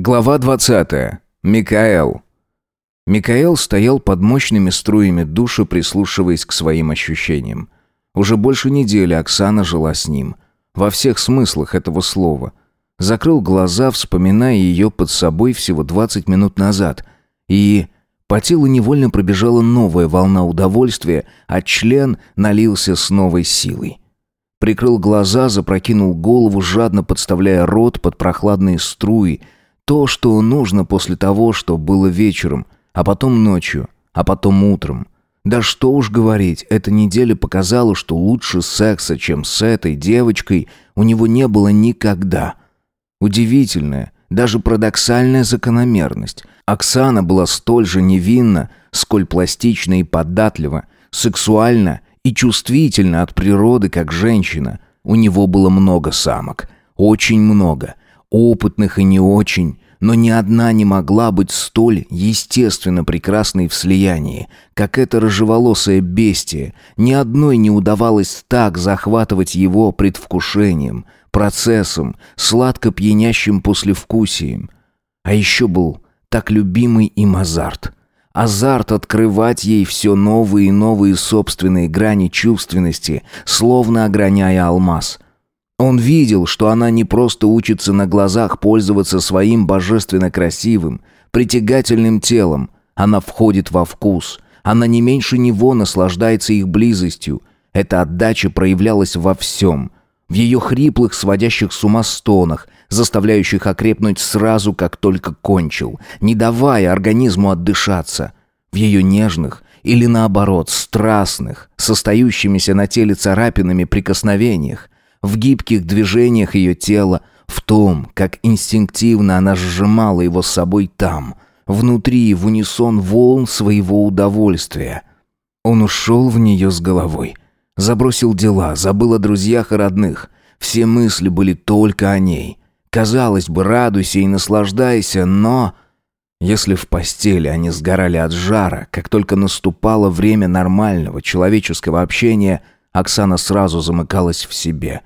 Глава 20. Микаэл. Микаэл стоял под мощными струями душа, прислушиваясь к своим ощущениям. Уже больше недели Оксана жила с ним. Во всех смыслах этого слова. Закрыл глаза, вспоминая ее под собой всего 20 минут назад. И по телу невольно пробежала новая волна удовольствия, а член налился с новой силой. Прикрыл глаза, запрокинул голову, жадно подставляя рот под прохладные струи, то, что нужно после того, что было вечером, а потом ночью, а потом утром. Да что уж говорить, эта неделя показала, что лучше секса, чем с этой девочкой, у него не было никогда. Удивительная, даже парадоксальная закономерность. Оксана была столь же невинна, сколь пластична и податлива, сексуальна и чувствительна от природы, как женщина. У него было много самок, очень много – опытных и не очень, но ни одна не могла быть столь естественно прекрасной в слиянии, как эта рыжеволосая бестия. Ни одной не удавалось так захватывать его предвкушением, процессом, сладко пьянящим послевкусием. А еще был так любимый им азарт. Азарт открывать ей все новые и новые собственные грани чувственности, словно ограняя алмаз — он видел, что она не просто учится на глазах пользоваться своим божественно красивым, притягательным телом. Она входит во вкус. Она не меньше него наслаждается их близостью. Эта отдача проявлялась во всем. В ее хриплых, сводящих с ума стонах, заставляющих окрепнуть сразу, как только кончил, не давая организму отдышаться. В ее нежных, или наоборот, страстных, состоящимися на теле царапинами прикосновениях, в гибких движениях ее тела, в том, как инстинктивно она сжимала его с собой там, внутри, в унисон волн своего удовольствия. Он ушел в нее с головой. Забросил дела, забыл о друзьях и родных. Все мысли были только о ней. Казалось бы, радуйся и наслаждайся, но... Если в постели они сгорали от жара, как только наступало время нормального человеческого общения – Оксана сразу замыкалась в себе.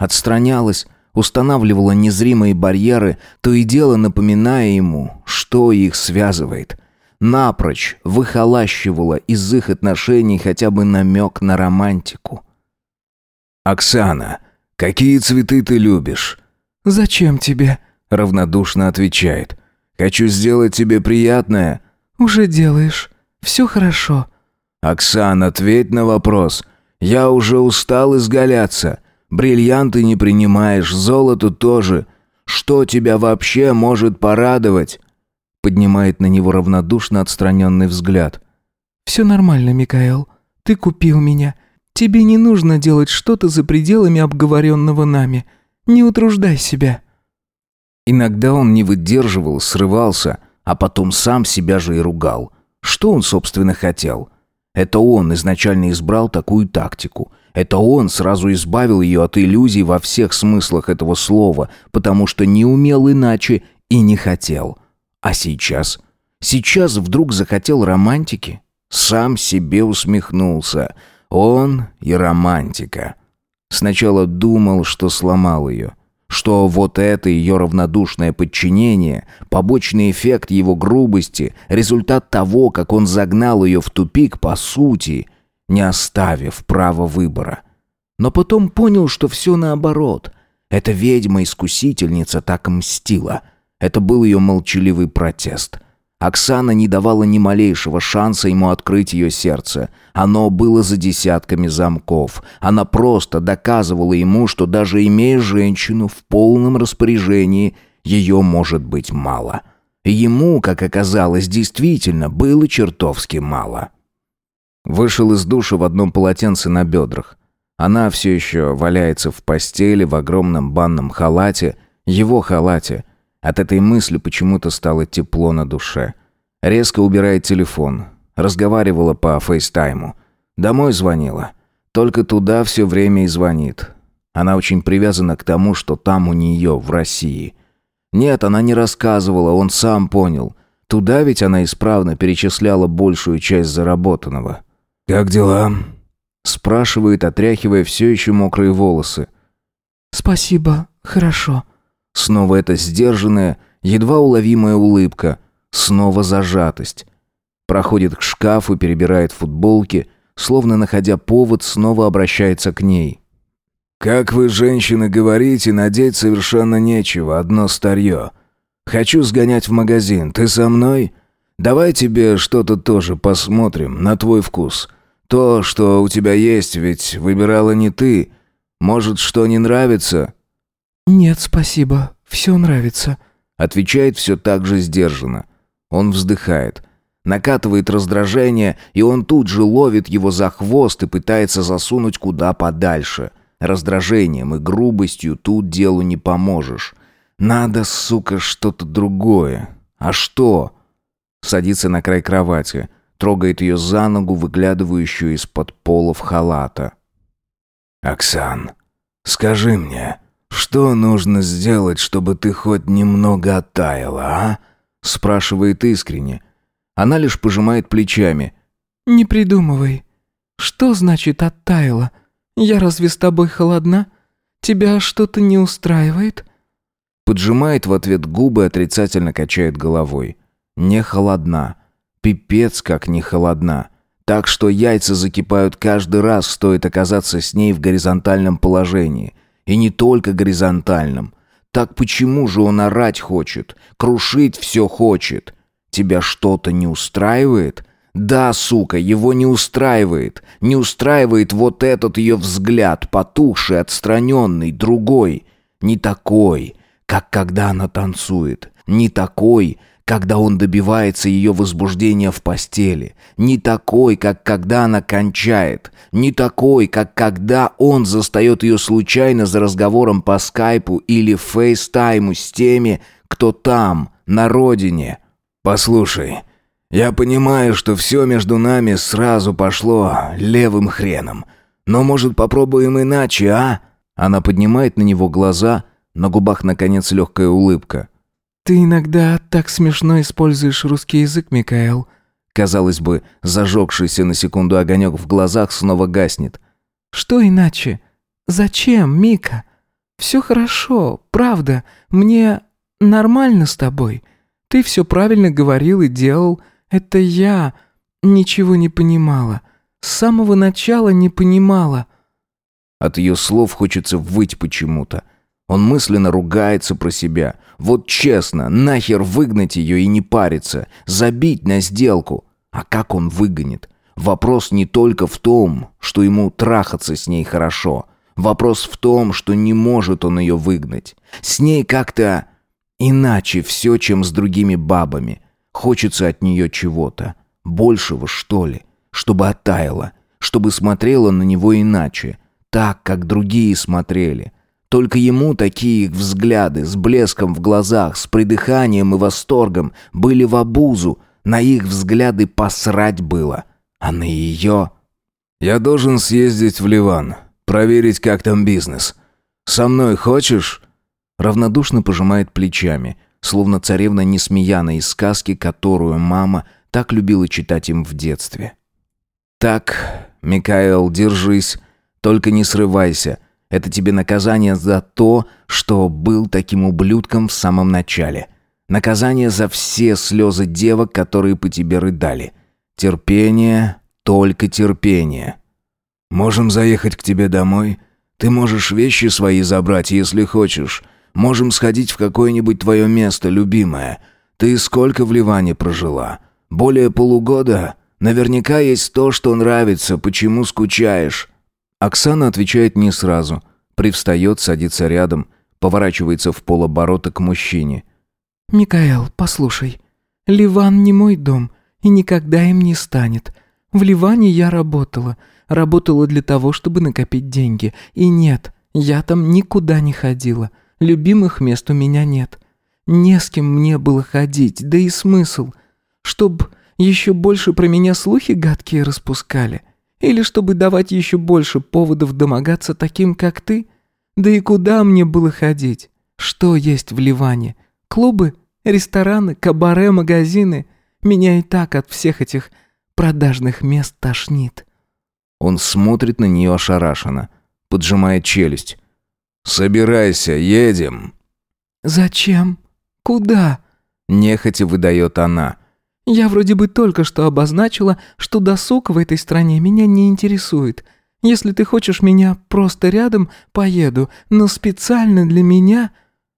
Отстранялась, устанавливала незримые барьеры, то и дело напоминая ему, что их связывает. Напрочь выхолащивала из их отношений хотя бы намек на романтику. «Оксана, какие цветы ты любишь?» «Зачем тебе?» — равнодушно отвечает. «Хочу сделать тебе приятное». «Уже делаешь. Все хорошо». «Оксана, ответь на вопрос. Я уже устал изгаляться. Бриллианты не принимаешь, золото тоже. Что тебя вообще может порадовать?» Поднимает на него равнодушно отстраненный взгляд. «Все нормально, Микаэл. Ты купил меня. Тебе не нужно делать что-то за пределами обговоренного нами. Не утруждай себя». Иногда он не выдерживал, срывался, а потом сам себя же и ругал. Что он, собственно, хотел? Это он изначально избрал такую тактику. Это он сразу избавил ее от иллюзий во всех смыслах этого слова, потому что не умел иначе и не хотел. А сейчас? Сейчас вдруг захотел романтики? Сам себе усмехнулся. Он и романтика. Сначала думал, что сломал ее что вот это ее равнодушное подчинение, побочный эффект его грубости, результат того, как он загнал ее в тупик по сути, не оставив права выбора. Но потом понял, что все наоборот. Эта ведьма-искусительница так мстила. Это был ее молчаливый протест — Оксана не давала ни малейшего шанса ему открыть ее сердце. Оно было за десятками замков. Она просто доказывала ему, что даже имея женщину в полном распоряжении, ее может быть мало. Ему, как оказалось, действительно было чертовски мало. Вышел из душа в одном полотенце на бедрах. Она все еще валяется в постели в огромном банном халате, его халате, от этой мысли почему-то стало тепло на душе. Резко убирает телефон. Разговаривала по фейстайму. Домой звонила. Только туда все время и звонит. Она очень привязана к тому, что там у нее, в России. Нет, она не рассказывала, он сам понял. Туда ведь она исправно перечисляла большую часть заработанного. «Как дела?» Спрашивает, отряхивая все еще мокрые волосы. «Спасибо, хорошо», Снова это сдержанное, Едва уловимая улыбка. Снова зажатость. Проходит к шкафу, перебирает футболки, словно находя повод, снова обращается к ней. «Как вы, женщины, говорите, надеть совершенно нечего, одно старье. Хочу сгонять в магазин, ты со мной? Давай тебе что-то тоже посмотрим, на твой вкус. То, что у тебя есть, ведь выбирала не ты. Может, что не нравится?» «Нет, спасибо, все нравится», — отвечает все так же сдержанно. Он вздыхает. Накатывает раздражение, и он тут же ловит его за хвост и пытается засунуть куда подальше. Раздражением и грубостью тут делу не поможешь. Надо, сука, что-то другое. А что? Садится на край кровати, трогает ее за ногу, выглядывающую из-под полов халата. «Оксан, скажи мне, что нужно сделать, чтобы ты хоть немного оттаяла, а?» Спрашивает искренне. Она лишь пожимает плечами. «Не придумывай. Что значит оттаяла? Я разве с тобой холодна? Тебя что-то не устраивает?» Поджимает в ответ губы, отрицательно качает головой. «Не холодна. Пипец как не холодна. Так что яйца закипают каждый раз, стоит оказаться с ней в горизонтальном положении. И не только горизонтальном. Так почему же он орать хочет? Крушить все хочет? Тебя что-то не устраивает?» Да, сука, его не устраивает. Не устраивает вот этот ее взгляд, потухший, отстраненный, другой. Не такой, как когда она танцует. Не такой, когда он добивается ее возбуждения в постели. Не такой, как когда она кончает. Не такой, как когда он застает ее случайно за разговором по скайпу или фейстайму с теми, кто там, на родине. «Послушай, я понимаю, что все между нами сразу пошло левым хреном. Но, может, попробуем иначе, а?» Она поднимает на него глаза, на губах, наконец, легкая улыбка. «Ты иногда так смешно используешь русский язык, Микаэл». Казалось бы, зажегшийся на секунду огонек в глазах снова гаснет. «Что иначе? Зачем, Мика? Все хорошо, правда. Мне нормально с тобой. Ты все правильно говорил и делал. Это я ничего не понимала. С самого начала не понимала». От ее слов хочется выть почему-то. Он мысленно ругается про себя. Вот честно, нахер выгнать ее и не париться, забить на сделку. А как он выгонит? Вопрос не только в том, что ему трахаться с ней хорошо. Вопрос в том, что не может он ее выгнать. С ней как-то иначе все, чем с другими бабами. Хочется от нее чего-то. Большего, что ли? Чтобы оттаяла. Чтобы смотрела на него иначе. Так, как другие смотрели. Только ему такие взгляды, с блеском в глазах, с придыханием и восторгом, были в обузу. На их взгляды посрать было. А на ее... «Я должен съездить в Ливан, проверить, как там бизнес. Со мной хочешь?» Равнодушно пожимает плечами, словно царевна Несмеяна из сказки, которую мама так любила читать им в детстве. «Так, Микаэл, держись, только не срывайся». Это тебе наказание за то, что был таким ублюдком в самом начале. Наказание за все слезы девок, которые по тебе рыдали. Терпение, только терпение. Можем заехать к тебе домой. Ты можешь вещи свои забрать, если хочешь. Можем сходить в какое-нибудь твое место, любимое. Ты сколько в Ливане прожила? Более полугода? Наверняка есть то, что нравится, почему скучаешь. Оксана отвечает не сразу. Привстает, садится рядом, поворачивается в полоборота к мужчине. «Микаэл, послушай. Ливан не мой дом и никогда им не станет. В Ливане я работала. Работала для того, чтобы накопить деньги. И нет, я там никуда не ходила. Любимых мест у меня нет. Не с кем мне было ходить, да и смысл. Чтоб еще больше про меня слухи гадкие распускали. Или чтобы давать еще больше поводов домогаться таким, как ты? Да и куда мне было ходить? Что есть в Ливане? Клубы, рестораны, кабаре, магазины? Меня и так от всех этих продажных мест тошнит». Он смотрит на нее ошарашенно, поджимает челюсть. «Собирайся, едем». «Зачем?» Куда?» Нехотя выдает она. «Я вроде бы только что обозначила, что досуг в этой стране меня не интересует. Если ты хочешь меня просто рядом, поеду, но специально для меня...»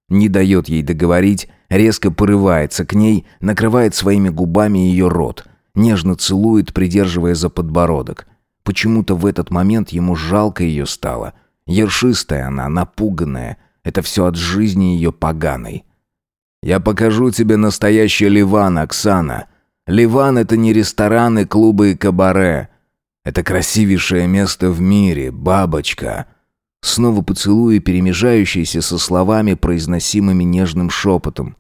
Не дает ей договорить, резко порывается к ней, накрывает своими губами ее рот, нежно целует, придерживая за подбородок. Почему-то в этот момент ему жалко ее стало. Ершистая она, напуганная. Это все от жизни ее поганой. «Я покажу тебе настоящий Ливан, Оксана. Ливан — это не рестораны, клубы и кабаре. Это красивейшее место в мире, бабочка». Снова поцелуи, перемежающиеся со словами, произносимыми нежным шепотом.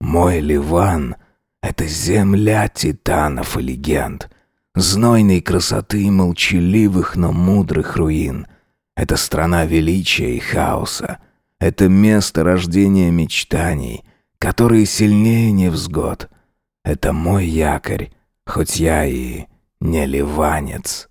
«Мой Ливан — это земля титанов и легенд, знойной красоты и молчаливых, но мудрых руин. Это страна величия и хаоса. Это место рождения мечтаний, которые сильнее невзгод. Это мой якорь, хоть я и не ливанец».